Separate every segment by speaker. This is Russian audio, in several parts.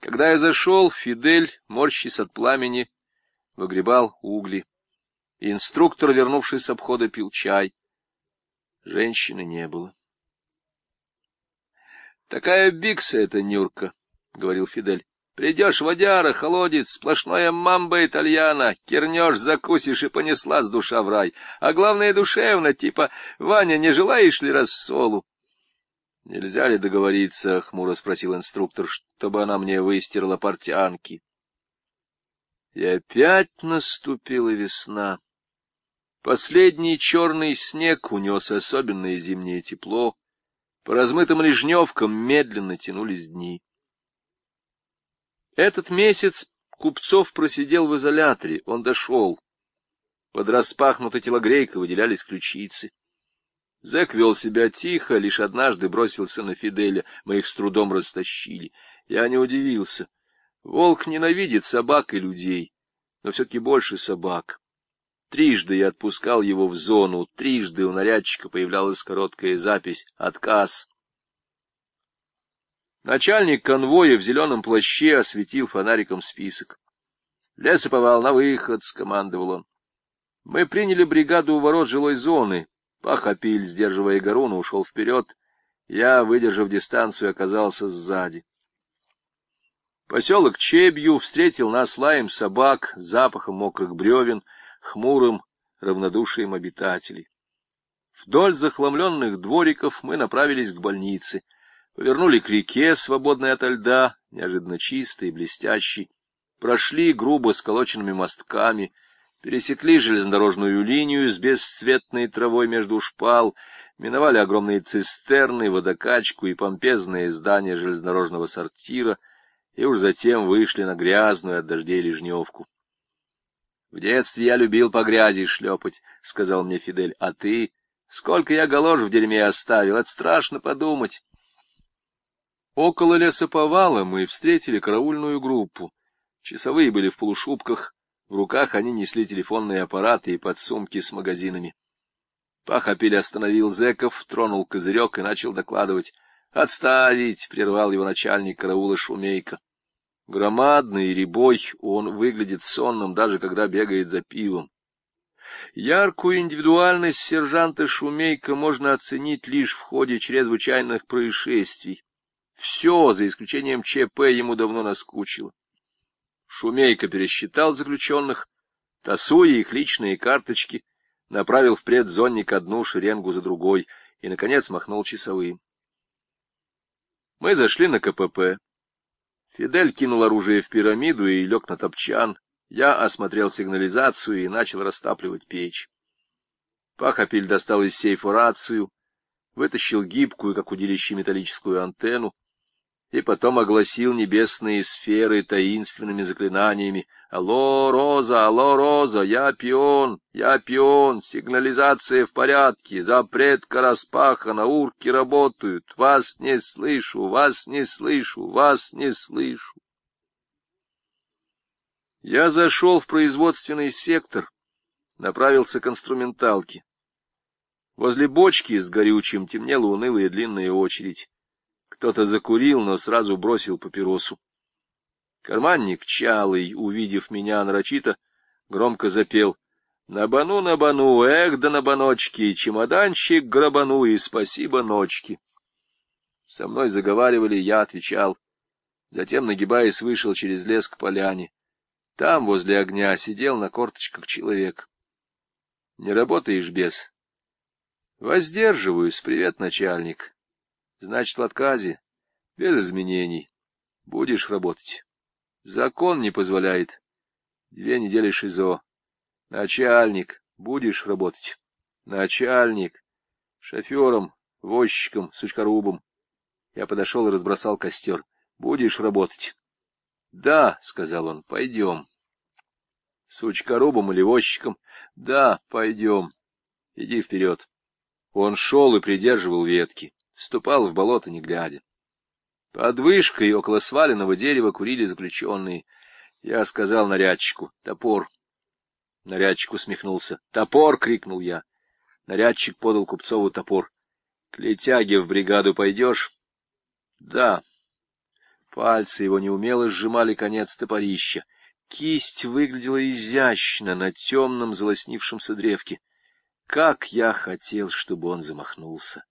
Speaker 1: Когда я зашел, Фидель, морщись от пламени, выгребал угли. Инструктор, вернувшись с обхода, пил чай. Женщины не было. — Такая бикса эта Нюрка, — говорил Фидель. — Придешь, водяра, холодец, сплошное мамба итальяна, кернешь, закусишь и понесла с душа в рай. А главное, душевно, типа, Ваня, не желаешь ли рассолу? — Нельзя ли договориться, — хмуро спросил инструктор, — чтобы она мне выстирала портянки? И опять наступила весна. Последний черный снег унес особенное зимнее тепло. По размытым лежневкам медленно тянулись дни. Этот месяц Купцов просидел в изоляторе, он дошел. Под распахнутой телогрейкой выделялись ключицы. Зэк вел себя тихо, лишь однажды бросился на Фиделя, мы их с трудом растащили. Я не удивился. Волк ненавидит собак и людей, но все-таки больше собак. Трижды я отпускал его в зону, трижды у нарядчика появлялась короткая запись «Отказ». Начальник конвоя в зеленом плаще осветил фонариком список. «Лесоповал на выход», — скомандовал он. Мы приняли бригаду у ворот жилой зоны, Пахапиль, сдерживая Гаруна, ушел вперед. Я, выдержав дистанцию, оказался сзади. Поселок Чебью встретил нас лаем собак, запахом мокрых бревен, хмурым равнодушием обитателей. Вдоль захламленных двориков мы направились к больнице, повернули к реке, свободной ото льда, неожиданно чистой и блестящей, прошли грубо сколоченными мостками — пересекли железнодорожную линию с бесцветной травой между шпал, миновали огромные цистерны, водокачку и помпезные здания железнодорожного сортира, и уж затем вышли на грязную от дождей лежневку. — В детстве я любил по грязи шлепать, — сказал мне Фидель, — а ты? Сколько я галош в дерьме оставил, это страшно подумать. Около лесоповала мы встретили караульную группу. Часовые были в полушубках, в руках они несли телефонные аппараты и подсумки с магазинами. Пахапель остановил зэков, тронул козырек и начал докладывать. «Отставить!» — прервал его начальник караула Шумейка. Громадный рябой, он выглядит сонным, даже когда бегает за пивом. Яркую индивидуальность сержанта Шумейка можно оценить лишь в ходе чрезвычайных происшествий. Все, за исключением ЧП, ему давно наскучило. Шумейко пересчитал заключенных, тасуя их личные карточки, направил в предзонник одну шеренгу за другой и, наконец, махнул часовым. Мы зашли на КПП. Фидель кинул оружие в пирамиду и лег на топчан. Я осмотрел сигнализацию и начал растапливать печь. Пахапель достал из сейфа рацию, вытащил гибкую, как удилище, металлическую антенну, и потом огласил небесные сферы таинственными заклинаниями. «Алло, Роза! Алло, Роза! Я пион! Я пион! Сигнализация в порядке! Запретка распахана! Урки работают! Вас не слышу! Вас не слышу! Вас не слышу!» Я зашел в производственный сектор, направился к инструменталке. Возле бочки с горючим темнела унылая длинная очередь. Кто-то закурил, но сразу бросил папиросу. Карманник Чалый, увидев меня нарочито, громко запел. На бану, на бану, эх да на баночки, чемоданчик грабану и спасибо ночки. Со мной заговаривали, я отвечал. Затем, нагибаясь, вышел через лес к поляне. Там, возле огня, сидел на корточках человек. Не работаешь без? Воздерживаюсь, привет, начальник. Значит, в отказе, без изменений. Будешь работать. Закон не позволяет. Две недели ШИЗО. Начальник, будешь работать. Начальник. Шофером, возчиком, сучкорубом. Я подошел и разбросал костер. Будешь работать. Да, — сказал он, — пойдем. Сучкорубом или возчиком? Да, пойдем. Иди вперед. Он шел и придерживал ветки ступал в болото, не глядя. Под вышкой около сваленного дерева курили заключенные. Я сказал нарядчику «Топор». Нарядчик усмехнулся. «Топор!» — крикнул я. Нарядчик подал Купцову топор. — К летяге в бригаду пойдешь? — Да. Пальцы его неумело сжимали конец топорища. Кисть выглядела изящно на темном залоснившемся древке. Как я хотел, чтобы он замахнулся!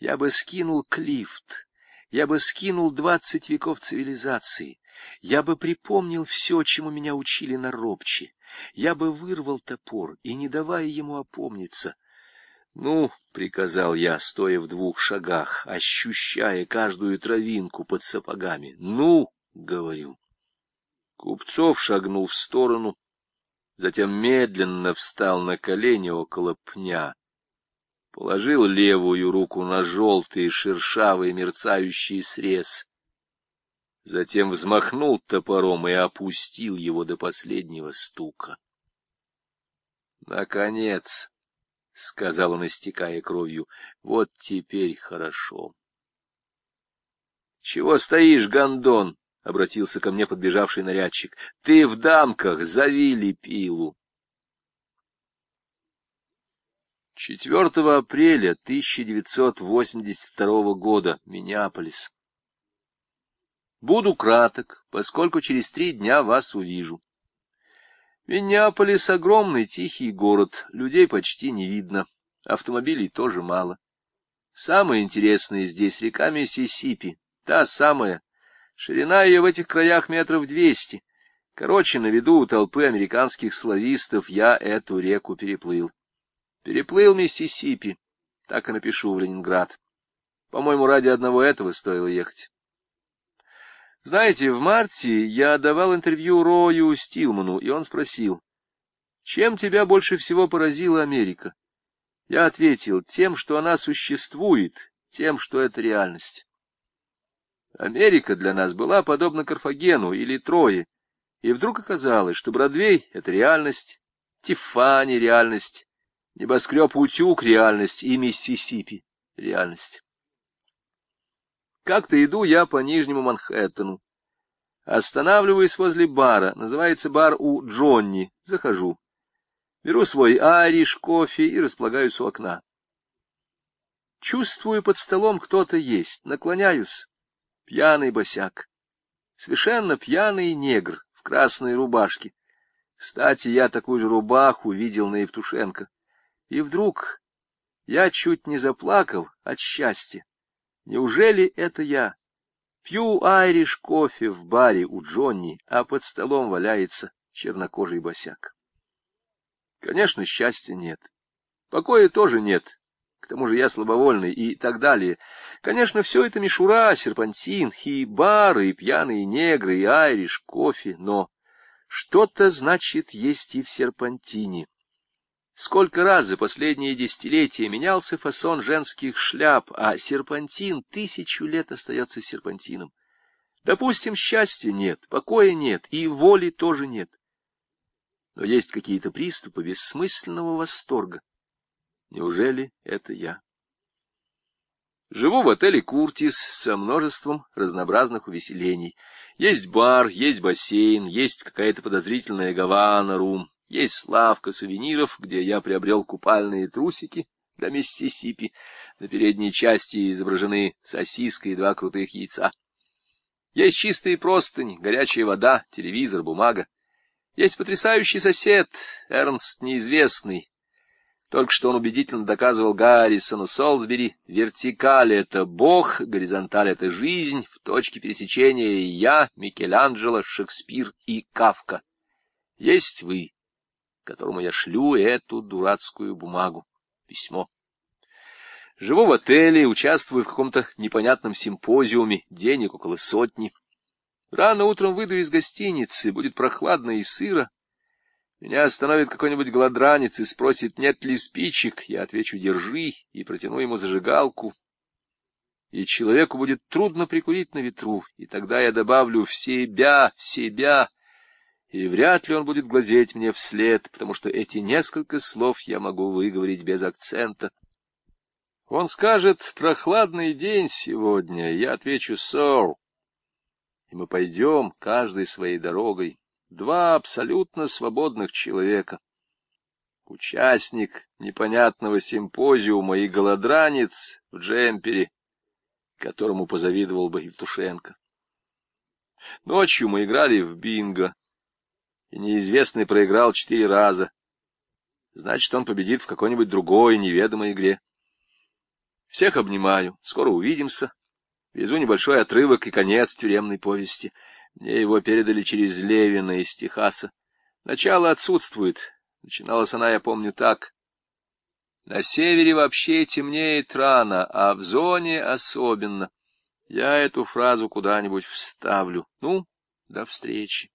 Speaker 1: Я бы скинул клифт, я бы скинул двадцать веков цивилизации, я бы припомнил все, чему меня учили на робче, я бы вырвал топор и, не давая ему опомниться, «Ну», — приказал я, стоя в двух шагах, ощущая каждую травинку под сапогами, «ну», — говорю. Купцов шагнул в сторону, затем медленно встал на колени около пня, положил левую руку на желтый шершавый мерцающий срез, затем взмахнул топором и опустил его до последнего стука. Наконец, — сказал он, истекая кровью, — вот теперь хорошо. — Чего стоишь, гондон? — обратился ко мне подбежавший нарядчик. — Ты в дамках, зови лепилу. 4 апреля 1982 года. Миннеаполис. Буду краток, поскольку через три дня вас увижу. Миннеаполис — огромный тихий город, людей почти не видно, автомобилей тоже мало. Самое интересное здесь река Миссисипи, та самая. Ширина ее в этих краях метров двести. Короче, на виду у толпы американских славистов я эту реку переплыл. Переплыл Миссисипи, так и напишу в Ленинград. По-моему, ради одного этого стоило ехать. Знаете, в марте я давал интервью Рою Стилману, и он спросил, чем тебя больше всего поразила Америка? Я ответил, тем, что она существует, тем, что это реальность. Америка для нас была подобна Карфагену или Трое, и вдруг оказалось, что Бродвей — это реальность, Тиффани — реальность, небоскреб Утюг — реальность и Миссисипи — реальность. Как-то иду я по Нижнему Манхэттену. Останавливаюсь возле бара, называется бар у Джонни, захожу. Беру свой ариш, кофе и располагаюсь у окна. Чувствую, под столом кто-то есть, наклоняюсь. Пьяный босяк. Совершенно пьяный негр в красной рубашке. Кстати, я такую же рубаху видел на Евтушенко. И вдруг я чуть не заплакал от счастья. Неужели это я? Пью айриш кофе в баре у Джонни, а под столом валяется чернокожий босяк. Конечно, счастья нет. Покоя тоже нет. К тому же я слабовольный и так далее. Конечно, все это мишура, серпантин, и бары, и пьяные негры, и айриш, кофе, но что-то, значит, есть и в серпантине. Сколько раз за последние десятилетия менялся фасон женских шляп, а серпантин тысячу лет остается серпантином. Допустим, счастья нет, покоя нет, и воли тоже нет. Но есть какие-то приступы бессмысленного восторга. Неужели это я? Живу в отеле «Куртис» со множеством разнообразных увеселений. Есть бар, есть бассейн, есть какая-то подозрительная гавана-рум. Есть лавка сувениров, где я приобрел купальные трусики для Миссисипи. На передней части изображены сосиска и два крутых яйца. Есть чистые простыни, горячая вода, телевизор, бумага. Есть потрясающий сосед, Эрнст неизвестный. Только что он убедительно доказывал Гаррисону Солсбери, вертикаль — это бог, горизонталь — это жизнь, в точке пересечения я, Микеланджело, Шекспир и Кавка. Есть вы, которому я шлю эту дурацкую бумагу, письмо. Живу в отеле, участвую в каком-то непонятном симпозиуме, денег около сотни. Рано утром выйду из гостиницы, будет прохладно и сыро. Меня остановит какой-нибудь голодранец и спросит, нет ли спичек. Я отвечу «держи» и протяну ему зажигалку. И человеку будет трудно прикурить на ветру, и тогда я добавлю «в себя, в себя», и вряд ли он будет глазеть мне вслед, потому что эти несколько слов я могу выговорить без акцента. Он скажет «прохладный день сегодня», я отвечу «сор». И мы пойдем каждой своей дорогой, два абсолютно свободных человека. Участник непонятного симпозиума и голодранец в джемпере, которому позавидовал бы Евтушенко. Ночью мы играли в бинго, и неизвестный проиграл четыре раза. Значит, он победит в какой-нибудь другой неведомой игре. Всех обнимаю, скоро увидимся. Везу небольшой отрывок и конец тюремной повести. Мне его передали через Левина из Техаса. Начало отсутствует. Начиналась она, я помню, так. На севере вообще темнеет рано, а в зоне особенно. Я эту фразу куда-нибудь вставлю. Ну, до встречи.